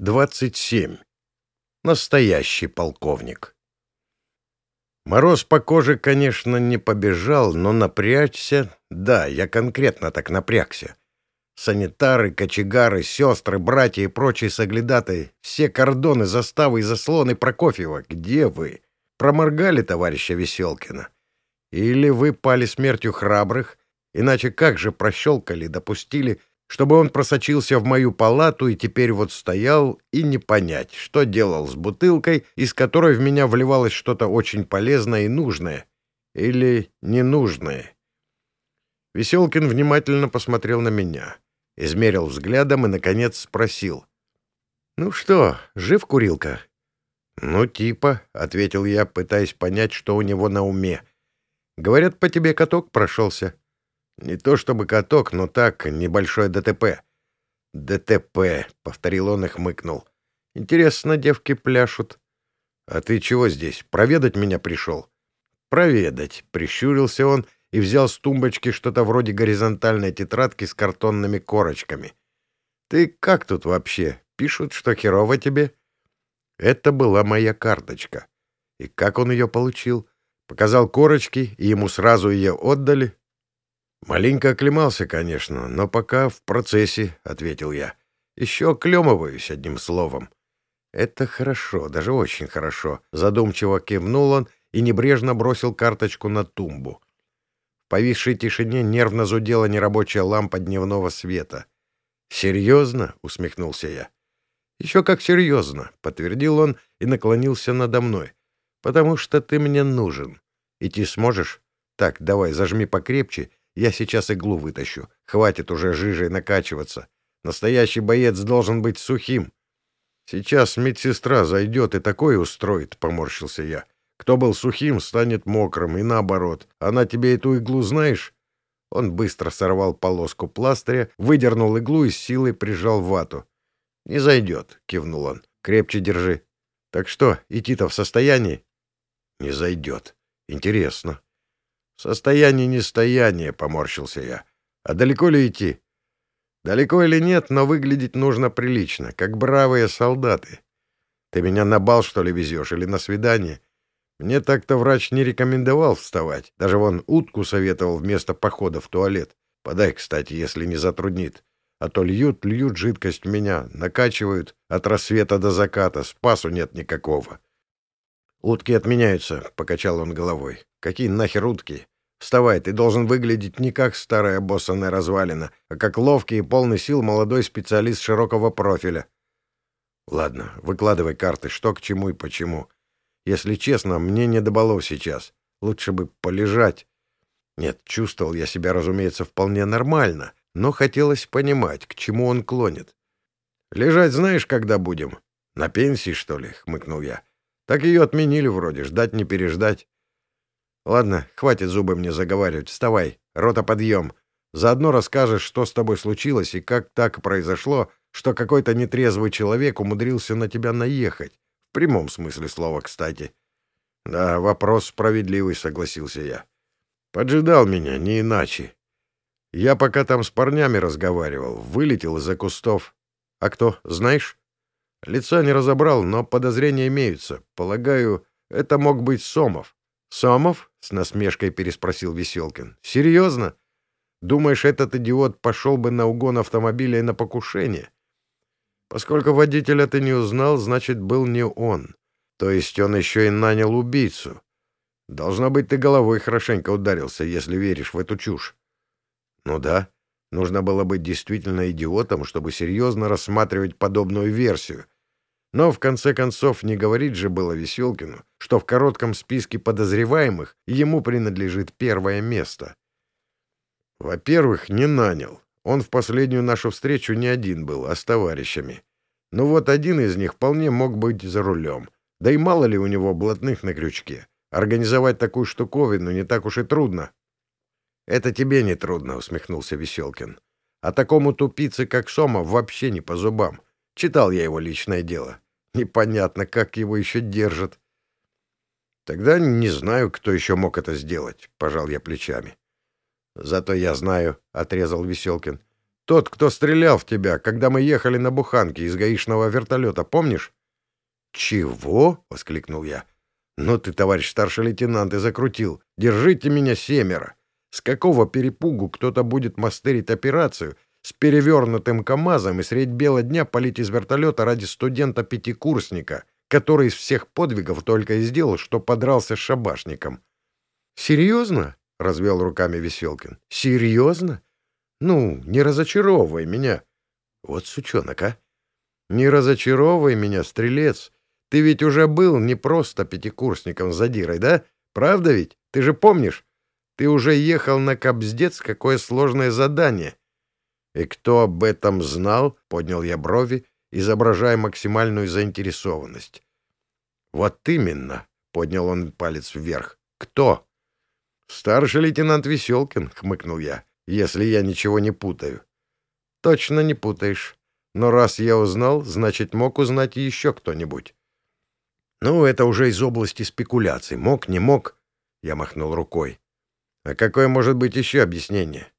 27. Настоящий полковник. Мороз по коже, конечно, не побежал, но напрячься... Да, я конкретно так напрягся. Санитары, кочегары, сестры, братья и прочие соглядатые, все кордоны, заставы и заслоны Прокофьева, где вы? Проморгали товарища Веселкина? Или вы пали смертью храбрых? Иначе как же прощелкали, допустили, чтобы он просочился в мою палату и теперь вот стоял и не понять, что делал с бутылкой, из которой в меня вливалось что-то очень полезное и нужное. Или ненужное. Веселкин внимательно посмотрел на меня, измерил взглядом и, наконец, спросил. «Ну что, жив курилка?» «Ну, типа», — ответил я, пытаясь понять, что у него на уме. «Говорят, по тебе каток прошелся». Не то чтобы каток, но так, небольшое ДТП. ДТП, — повторил он и хмыкнул. Интересно, девки пляшут. А ты чего здесь? Проведать меня пришел? Проведать, — прищурился он и взял с тумбочки что-то вроде горизонтальной тетрадки с картонными корочками. Ты как тут вообще? Пишут, что херово тебе? Это была моя карточка. И как он ее получил? Показал корочки, и ему сразу ее отдали. «Маленько оклемался, конечно, но пока в процессе», — ответил я. «Еще оклемываюсь, одним словом». «Это хорошо, даже очень хорошо», — задумчиво кивнул он и небрежно бросил карточку на тумбу. В повисшей тишине нервно зудела нерабочая лампа дневного света. «Серьезно?» — усмехнулся я. «Еще как серьезно», — подтвердил он и наклонился надо мной. «Потому что ты мне нужен. Идти сможешь? Так, давай, зажми покрепче я сейчас иглу вытащу. Хватит уже жижей накачиваться. Настоящий боец должен быть сухим. Сейчас медсестра зайдет и такое устроит, — поморщился я. Кто был сухим, станет мокрым, и наоборот. Она тебе эту иглу знаешь? Он быстро сорвал полоску пластыря, выдернул иглу и с силой прижал вату. — Не зайдет, — кивнул он. — Крепче держи. — Так что, идти-то в состоянии? — Не зайдет. Интересно. «Состояние нестояния», — поморщился я. «А далеко ли идти?» «Далеко или нет, но выглядеть нужно прилично, как бравые солдаты. Ты меня на бал, что ли, везешь, или на свидание?» Мне так-то врач не рекомендовал вставать. Даже вон утку советовал вместо похода в туалет. Подай, кстати, если не затруднит. А то льют, льют жидкость в меня, накачивают от рассвета до заката, спасу нет никакого. «Утки отменяются», — покачал он головой. «Какие нахер утки? Вставай, ты должен выглядеть не как старая боссаная развалина, а как ловкий и полный сил молодой специалист широкого профиля». «Ладно, выкладывай карты, что к чему и почему. Если честно, мне не до балов сейчас. Лучше бы полежать». Нет, чувствовал я себя, разумеется, вполне нормально, но хотелось понимать, к чему он клонит. «Лежать знаешь, когда будем? На пенсии, что ли?» — хмыкнул я. Так ее отменили вроде, ждать не переждать. Ладно, хватит зубы мне заговаривать, вставай, рота подъем. Заодно расскажешь, что с тобой случилось и как так произошло, что какой-то нетрезвый человек умудрился на тебя наехать. В прямом смысле слова, кстати. Да, вопрос справедливый, согласился я. Поджидал меня, не иначе. Я пока там с парнями разговаривал, вылетел из-за кустов. А кто, знаешь? Лица не разобрал, но подозрения имеются. Полагаю, это мог быть Сомов. «Сомов?» — с насмешкой переспросил Веселкин. «Серьезно? Думаешь, этот идиот пошел бы на угон автомобиля и на покушение?» «Поскольку водителя ты не узнал, значит, был не он. То есть он еще и нанял убийцу. Должно быть, ты головой хорошенько ударился, если веришь в эту чушь». «Ну да. Нужно было быть действительно идиотом, чтобы серьезно рассматривать подобную версию. Но, в конце концов, не говорить же было Веселкину, что в коротком списке подозреваемых ему принадлежит первое место. Во-первых, не нанял. Он в последнюю нашу встречу не один был, а с товарищами. Но вот один из них вполне мог быть за рулем. Да и мало ли у него блатных на крючке. Организовать такую штуковину не так уж и трудно. «Это тебе не трудно», — усмехнулся Веселкин. «А такому тупице, как Сома, вообще не по зубам. Читал я его личное дело. Непонятно, как его еще держат». «Тогда не знаю, кто еще мог это сделать», — пожал я плечами. «Зато я знаю», — отрезал Веселкин. Тот, кто стрелял в тебя, когда мы ехали на буханке из гаишного вертолета, помнишь?» «Чего?» — воскликнул я. «Ну ты, товарищ старший лейтенант, и закрутил. Держите меня семеро. С какого перепугу кто-то будет мастерить операцию с перевернутым КАМАЗом и средь бела дня полить из вертолета ради студента-пятикурсника, который из всех подвигов только и сделал, что подрался с шабашником?» «Серьезно?» — развел руками Веселкин. «Серьезно? Ну, не разочаровывай меня. Вот сучонок, а! Не разочаровывай меня, стрелец. Ты ведь уже был не просто пятикурсником задирой, да? Правда ведь? Ты же помнишь? Ты уже ехал на Кобздец, какое сложное задание. И кто об этом знал, поднял я брови, изображая максимальную заинтересованность. Вот именно, поднял он палец вверх. Кто? Старший лейтенант Веселкин, хмыкнул я если я ничего не путаю. Точно не путаешь. Но раз я узнал, значит, мог узнать еще кто-нибудь. Ну, это уже из области спекуляций. Мог, не мог. Я махнул рукой. А какое может быть еще объяснение?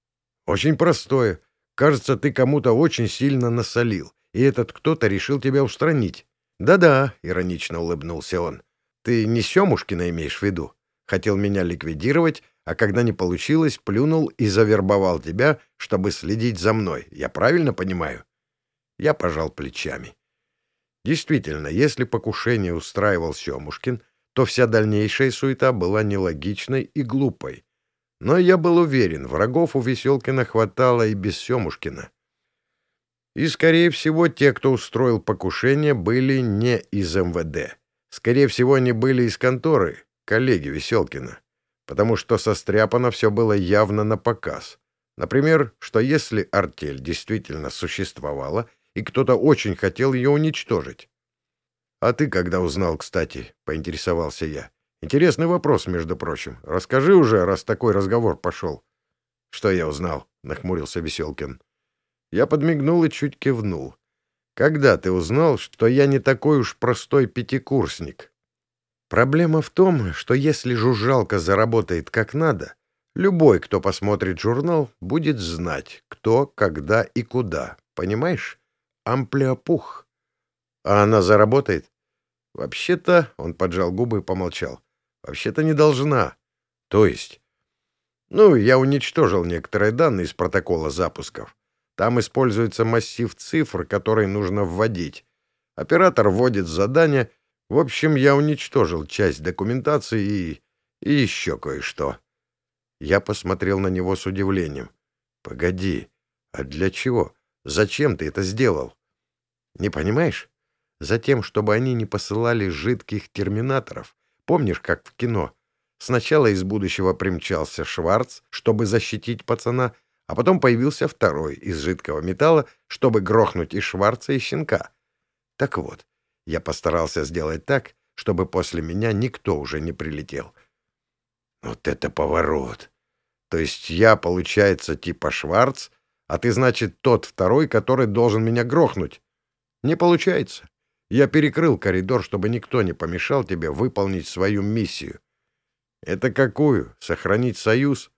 Очень простое. Кажется, ты кому-то очень сильно насолил, и этот кто-то решил тебя устранить. Да-да, иронично улыбнулся он. Ты не Семушкина имеешь в виду? Хотел меня ликвидировать, а когда не получилось, плюнул и завербовал тебя, чтобы следить за мной. Я правильно понимаю?» Я пожал плечами. Действительно, если покушение устраивал Семушкин, то вся дальнейшая суета была нелогичной и глупой. Но я был уверен, врагов у Веселкина хватало и без Семушкина. И, скорее всего, те, кто устроил покушение, были не из МВД. Скорее всего, они были из конторы, коллеги Веселкина потому что состряпано все было явно на показ. Например, что если артель действительно существовала, и кто-то очень хотел ее уничтожить. «А ты когда узнал, кстати?» — поинтересовался я. «Интересный вопрос, между прочим. Расскажи уже, раз такой разговор пошел». «Что я узнал?» — нахмурился Веселкин. Я подмигнул и чуть кивнул. «Когда ты узнал, что я не такой уж простой пятикурсник?» Проблема в том, что если жужжалка заработает как надо, любой, кто посмотрит журнал, будет знать, кто, когда и куда. Понимаешь? Амплиопух. А она заработает? Вообще-то, он поджал губы и помолчал. Вообще-то не должна. То есть? Ну, я уничтожил некоторые данные из протокола запусков. Там используется массив цифр, который нужно вводить. Оператор вводит задание — в общем, я уничтожил часть документации и... и еще кое-что. Я посмотрел на него с удивлением. «Погоди, а для чего? Зачем ты это сделал?» «Не понимаешь? Затем, чтобы они не посылали жидких терминаторов. Помнишь, как в кино? Сначала из будущего примчался Шварц, чтобы защитить пацана, а потом появился второй из жидкого металла, чтобы грохнуть и Шварца, и щенка. Так вот, я постарался сделать так, чтобы после меня никто уже не прилетел. Вот это поворот! То есть я, получается, типа Шварц, а ты, значит, тот второй, который должен меня грохнуть. Не получается. Я перекрыл коридор, чтобы никто не помешал тебе выполнить свою миссию. Это какую? Сохранить союз?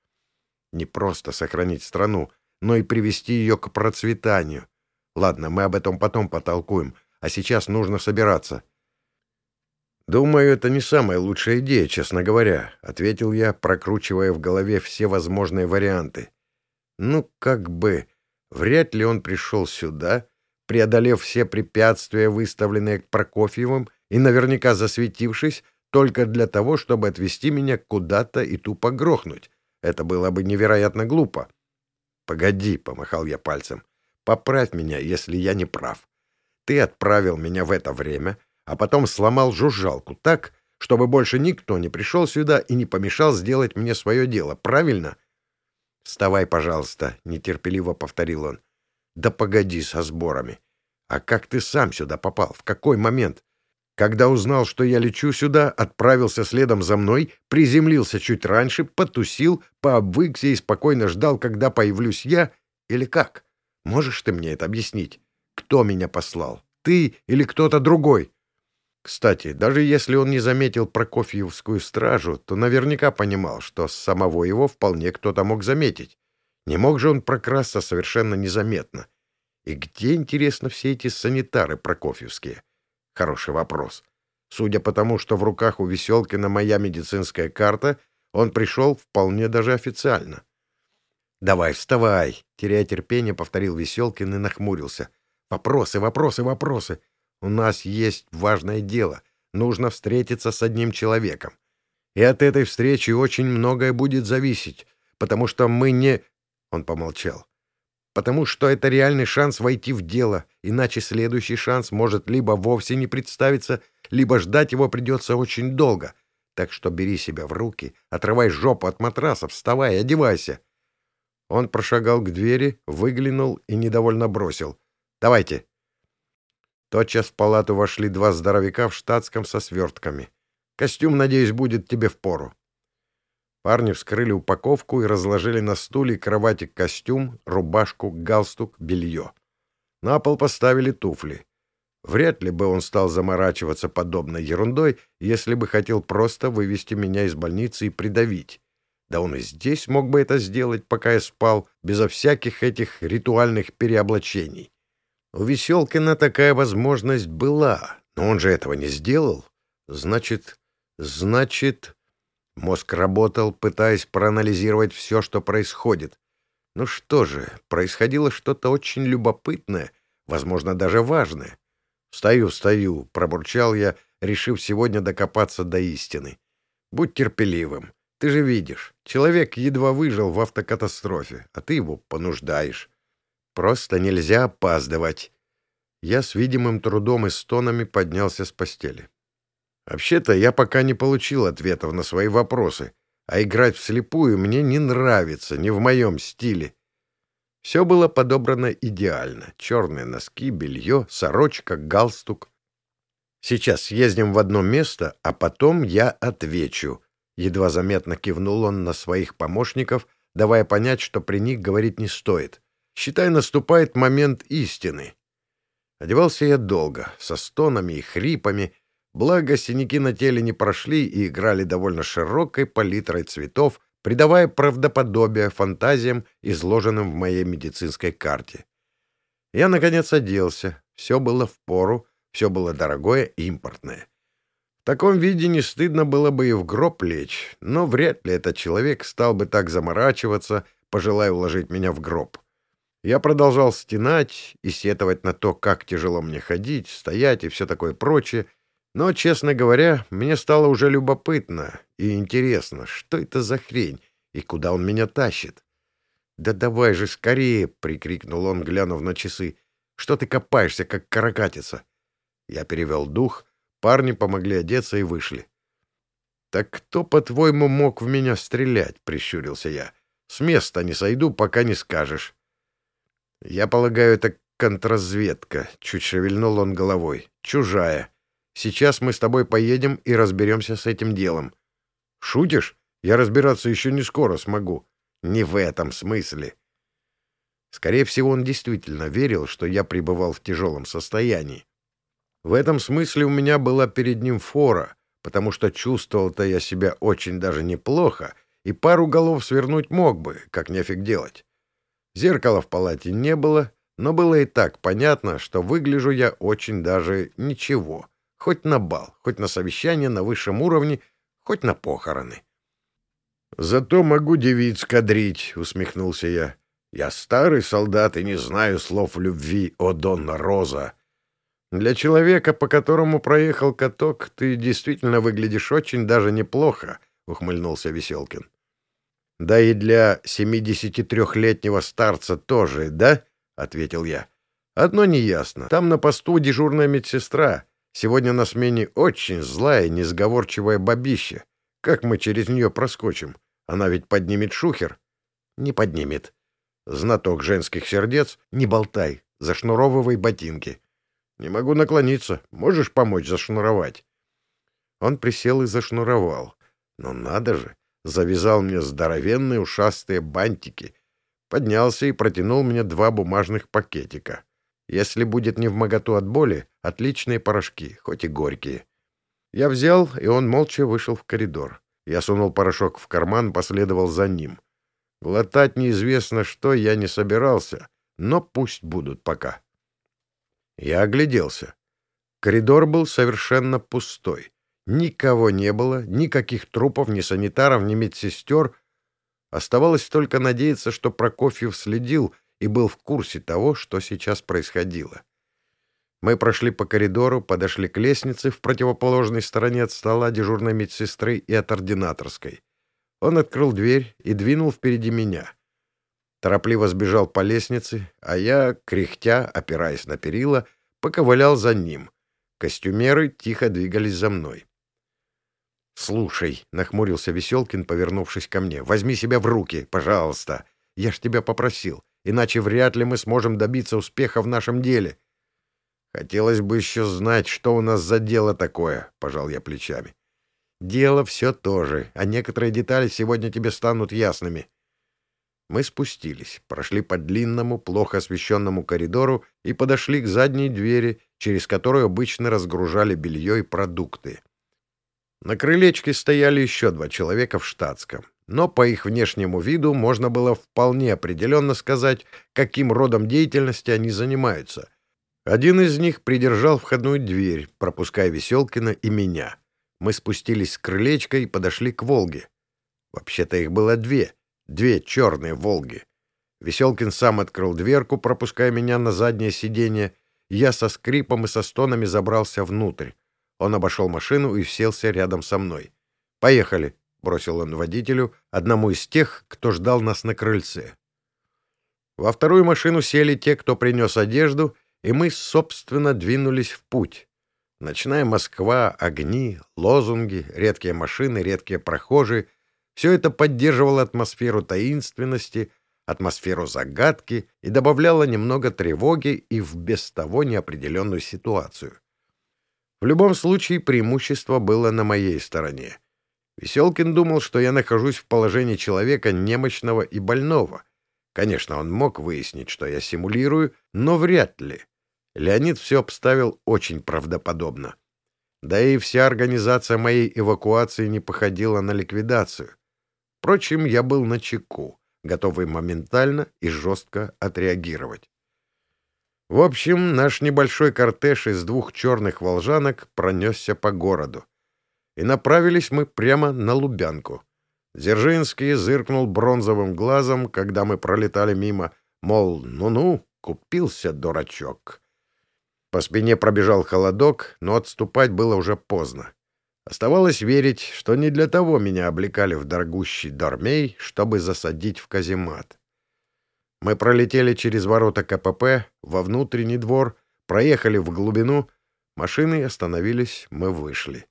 Не просто сохранить страну, но и привести ее к процветанию. Ладно, мы об этом потом потолкуем а сейчас нужно собираться. «Думаю, это не самая лучшая идея, честно говоря», — ответил я, прокручивая в голове все возможные варианты. «Ну, как бы, вряд ли он пришел сюда, преодолев все препятствия, выставленные Прокофьевым, и наверняка засветившись, только для того, чтобы отвести меня куда-то и тупо грохнуть. Это было бы невероятно глупо». «Погоди», — помахал я пальцем, — «поправь меня, если я не прав. Ты отправил меня в это время, а потом сломал жужжалку так, чтобы больше никто не пришел сюда и не помешал сделать мне свое дело, правильно? — Вставай, пожалуйста, — нетерпеливо повторил он. — Да погоди со сборами. А как ты сам сюда попал? В какой момент? Когда узнал, что я лечу сюда, отправился следом за мной, приземлился чуть раньше, потусил, пообвыкся и спокойно ждал, когда появлюсь я? Или как? Можешь ты мне это объяснить? Кто меня послал? Ты или кто-то другой? Кстати, даже если он не заметил Прокофьевскую стражу, то наверняка понимал, что самого его вполне кто-то мог заметить. Не мог же он прокрасться совершенно незаметно. И где, интересно, все эти санитары прокофьевские? Хороший вопрос. Судя по тому, что в руках у Веселкина моя медицинская карта, он пришел вполне даже официально. «Давай, вставай!» — теряя терпение, повторил Веселкин и нахмурился. «Вопросы, вопросы, вопросы! У нас есть важное дело. Нужно встретиться с одним человеком. И от этой встречи очень многое будет зависеть, потому что мы не...» Он помолчал. «Потому что это реальный шанс войти в дело, иначе следующий шанс может либо вовсе не представиться, либо ждать его придется очень долго. Так что бери себя в руки, отрывай жопу от матраса, вставай, одевайся». Он прошагал к двери, выглянул и недовольно бросил. «Давайте». Тотчас в палату вошли два здоровяка в штатском со свертками. «Костюм, надеюсь, будет тебе впору». Парни вскрыли упаковку и разложили на стуле кровати костюм, рубашку, галстук, белье. На пол поставили туфли. Вряд ли бы он стал заморачиваться подобной ерундой, если бы хотел просто вывести меня из больницы и придавить. Да он и здесь мог бы это сделать, пока я спал, безо всяких этих ритуальных переоблачений. У Веселкина такая возможность была, но он же этого не сделал. Значит, значит... Мозг работал, пытаясь проанализировать все, что происходит. Ну что же, происходило что-то очень любопытное, возможно, даже важное. «Встаю, встаю», — пробурчал я, решив сегодня докопаться до истины. «Будь терпеливым. Ты же видишь, человек едва выжил в автокатастрофе, а ты его понуждаешь. Просто нельзя опаздывать. Я с видимым трудом и стонами поднялся с постели. Вообще-то я пока не получил ответов на свои вопросы, а играть вслепую мне не нравится, не в моем стиле. Все было подобрано идеально. Черные носки, белье, сорочка, галстук. Сейчас съездим в одно место, а потом я отвечу. Едва заметно кивнул он на своих помощников, давая понять, что при них говорить не стоит. Считай, наступает момент истины. Одевался я долго, со стонами и хрипами, благо синяки на теле не прошли и играли довольно широкой палитрой цветов, придавая правдоподобие фантазиям, изложенным в моей медицинской карте. Я, наконец, оделся. Все было в пору, все было дорогое и импортное. В таком виде не стыдно было бы и в гроб лечь, но вряд ли этот человек стал бы так заморачиваться, пожелая уложить меня в гроб. Я продолжал стенать и сетовать на то, как тяжело мне ходить, стоять и все такое прочее, но, честно говоря, мне стало уже любопытно и интересно, что это за хрень и куда он меня тащит. «Да давай же скорее!» — прикрикнул он, глянув на часы. «Что ты копаешься, как каракатица?» Я перевел дух — Парни помогли одеться и вышли. «Так кто, по-твоему, мог в меня стрелять?» — прищурился я. «С места не сойду, пока не скажешь». «Я полагаю, это контрразведка», — чуть шевельнул он головой. «Чужая. Сейчас мы с тобой поедем и разберемся с этим делом». «Шутишь? Я разбираться еще не скоро смогу». «Не в этом смысле». Скорее всего, он действительно верил, что я пребывал в тяжелом состоянии. В этом смысле у меня была перед ним фора, потому что чувствовал-то я себя очень даже неплохо, и пару голов свернуть мог бы, как нефиг делать. Зеркала в палате не было, но было и так понятно, что выгляжу я очень даже ничего. Хоть на бал, хоть на совещание на высшем уровне, хоть на похороны. «Зато могу девиц кадрить», — усмехнулся я. «Я старый солдат и не знаю слов любви, о Донна Роза. Для человека, по которому проехал каток, ты действительно выглядишь очень даже неплохо, — ухмыльнулся Веселкин. — Да и для семидесяти трехлетнего старца тоже, да? — ответил я. — Одно неясно. Там на посту дежурная медсестра. Сегодня на смене очень злая, несговорчивая бабища. Как мы через нее проскочим? Она ведь поднимет шухер? — Не поднимет. Знаток женских сердец, не болтай, зашнуровывай ботинки. «Не могу наклониться. Можешь помочь зашнуровать?» Он присел и зашнуровал. «Но надо же!» Завязал мне здоровенные ушастые бантики. Поднялся и протянул мне два бумажных пакетика. Если будет не в моготу от боли, отличные порошки, хоть и горькие. Я взял, и он молча вышел в коридор. Я сунул порошок в карман, последовал за ним. Глотать неизвестно что я не собирался, но пусть будут пока. Я огляделся. Коридор был совершенно пустой. Никого не было, никаких трупов, ни санитаров, ни медсестер. Оставалось только надеяться, что Прокофьев следил и был в курсе того, что сейчас происходило. Мы прошли по коридору, подошли к лестнице в противоположной стороне от стола дежурной медсестры и от ординаторской. Он открыл дверь и двинул впереди меня. Торопливо сбежал по лестнице, а я, кряхтя, опираясь на перила, поковылял за ним. Костюмеры тихо двигались за мной. «Слушай», — нахмурился Веселкин, повернувшись ко мне, — «возьми себя в руки, пожалуйста. Я ж тебя попросил, иначе вряд ли мы сможем добиться успеха в нашем деле». «Хотелось бы еще знать, что у нас за дело такое», — пожал я плечами. Дело все то же, а некоторые детали сегодня тебе станут ясными. Мы спустились, прошли по длинному, плохо освещенному коридору и подошли к задней двери, через которую обычно разгружали белье и продукты. На крылечке стояли еще два человека в штатском, но по их внешнему виду можно было вполне определенно сказать, каким родом деятельности они занимаются. Один из них придержал входную дверь, пропуская Веселкина и меня — мы спустились с крылечка и подошли к «Волге». Вообще-то их было две, две черные «Волги». Веселкин сам открыл дверку, пропуская меня на заднее сиденье. Я со скрипом и со стонами забрался внутрь. Он обошел машину и селся рядом со мной. «Поехали», — бросил он водителю, одному из тех, кто ждал нас на крыльце. Во вторую машину сели те, кто принес одежду, и мы, собственно, двинулись в путь. Ночная Москва, огни, лозунги, редкие машины, редкие прохожие — все это поддерживало атмосферу таинственности, атмосферу загадки и добавляло немного тревоги и в без того неопределенную ситуацию. В любом случае преимущество было на моей стороне. Веселкин думал, что я нахожусь в положении человека немощного и больного. Конечно, он мог выяснить, что я симулирую, но вряд ли. Леонид все обставил очень правдоподобно. Да и вся организация моей эвакуации не походила на ликвидацию. Впрочем, я был на чеку, готовый моментально и жестко отреагировать. В общем, наш небольшой кортеж из двух черных волжанок пронесся по городу. И направились мы прямо на Лубянку. Дзержинский зыркнул бронзовым глазом, когда мы пролетали мимо, мол, ну-ну, купился дурачок. По спине пробежал холодок, но отступать было уже поздно. Оставалось верить, что не для того меня облекали в дорогущий дормей, чтобы засадить в каземат. Мы пролетели через ворота КПП, во внутренний двор, проехали в глубину, машины остановились, мы вышли.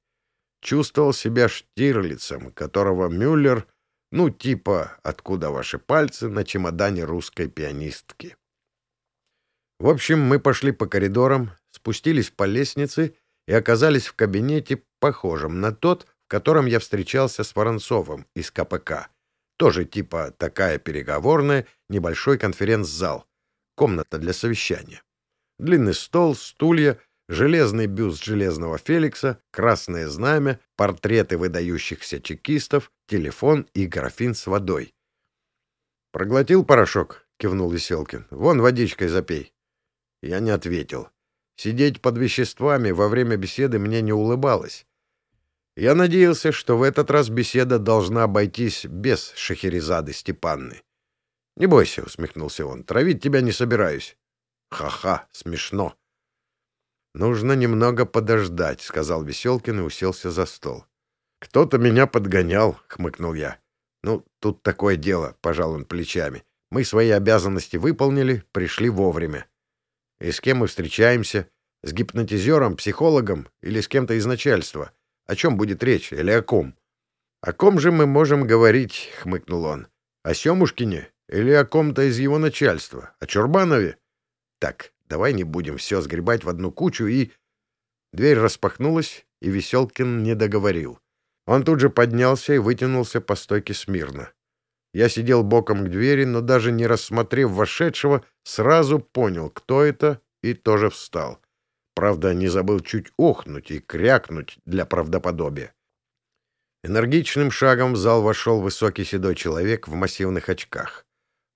Чувствовал себя штирлицем, которого Мюллер, ну типа «Откуда ваши пальцы?» на чемодане русской пианистки. В общем, мы пошли по коридорам, спустились по лестнице и оказались в кабинете, похожем на тот, в котором я встречался с Воронцовым из КПК. Тоже типа такая переговорная, небольшой конференц-зал. Комната для совещания. Длинный стол, стулья, железный бюст железного Феликса, красное знамя, портреты выдающихся чекистов, телефон и графин с водой. «Проглотил порошок?» — кивнул Веселкин. «Вон водичкой запей». Я не ответил. Сидеть под веществами во время беседы мне не улыбалось. Я надеялся, что в этот раз беседа должна обойтись без Шахерезады Степанны. — Не бойся, — усмехнулся он, — травить тебя не собираюсь. — Ха-ха, смешно. — Нужно немного подождать, — сказал Веселкин и уселся за стол. — Кто-то меня подгонял, — хмыкнул я. — Ну, тут такое дело, — пожал он плечами. Мы свои обязанности выполнили, пришли вовремя. И с кем мы встречаемся? С гипнотизером, психологом или с кем-то из начальства? О чем будет речь или о ком? — О ком же мы можем говорить? — хмыкнул он. — О Семушкине или о ком-то из его начальства? О Чурбанове? Так, давай не будем все сгребать в одну кучу и... Дверь распахнулась, и Веселкин не договорил. Он тут же поднялся и вытянулся по стойке смирно. Я сидел боком к двери, но даже не рассмотрев вошедшего, сразу понял, кто это, и тоже встал. Правда, не забыл чуть охнуть и крякнуть для правдоподобия. Энергичным шагом в зал вошел высокий седой человек в массивных очках.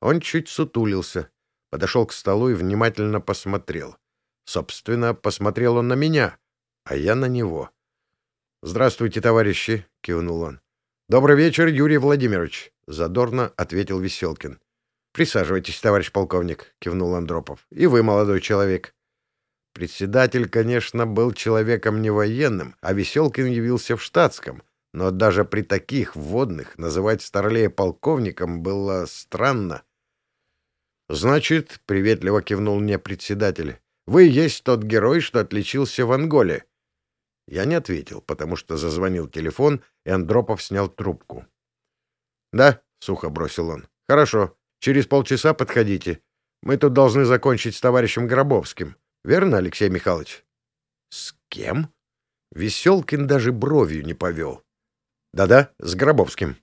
Он чуть сутулился, подошел к столу и внимательно посмотрел. Собственно, посмотрел он на меня, а я на него. «Здравствуйте, товарищи!» — кивнул он. «Добрый вечер, Юрий Владимирович!» — задорно ответил Веселкин. «Присаживайтесь, товарищ полковник», — кивнул Андропов. «И вы, молодой человек». Председатель, конечно, был человеком не военным, а Веселкин явился в штатском, но даже при таких вводных называть Старлея полковником было странно. «Значит», — приветливо кивнул мне председатель, — «вы есть тот герой, что отличился в Анголе». Я не ответил, потому что зазвонил телефон, и Андропов снял трубку. «Да», — сухо бросил он, — «хорошо, через полчаса подходите. Мы тут должны закончить с товарищем Гробовским. Верно, Алексей Михайлович?» «С кем?» Веселкин даже бровью не повел. «Да-да, с Гробовским».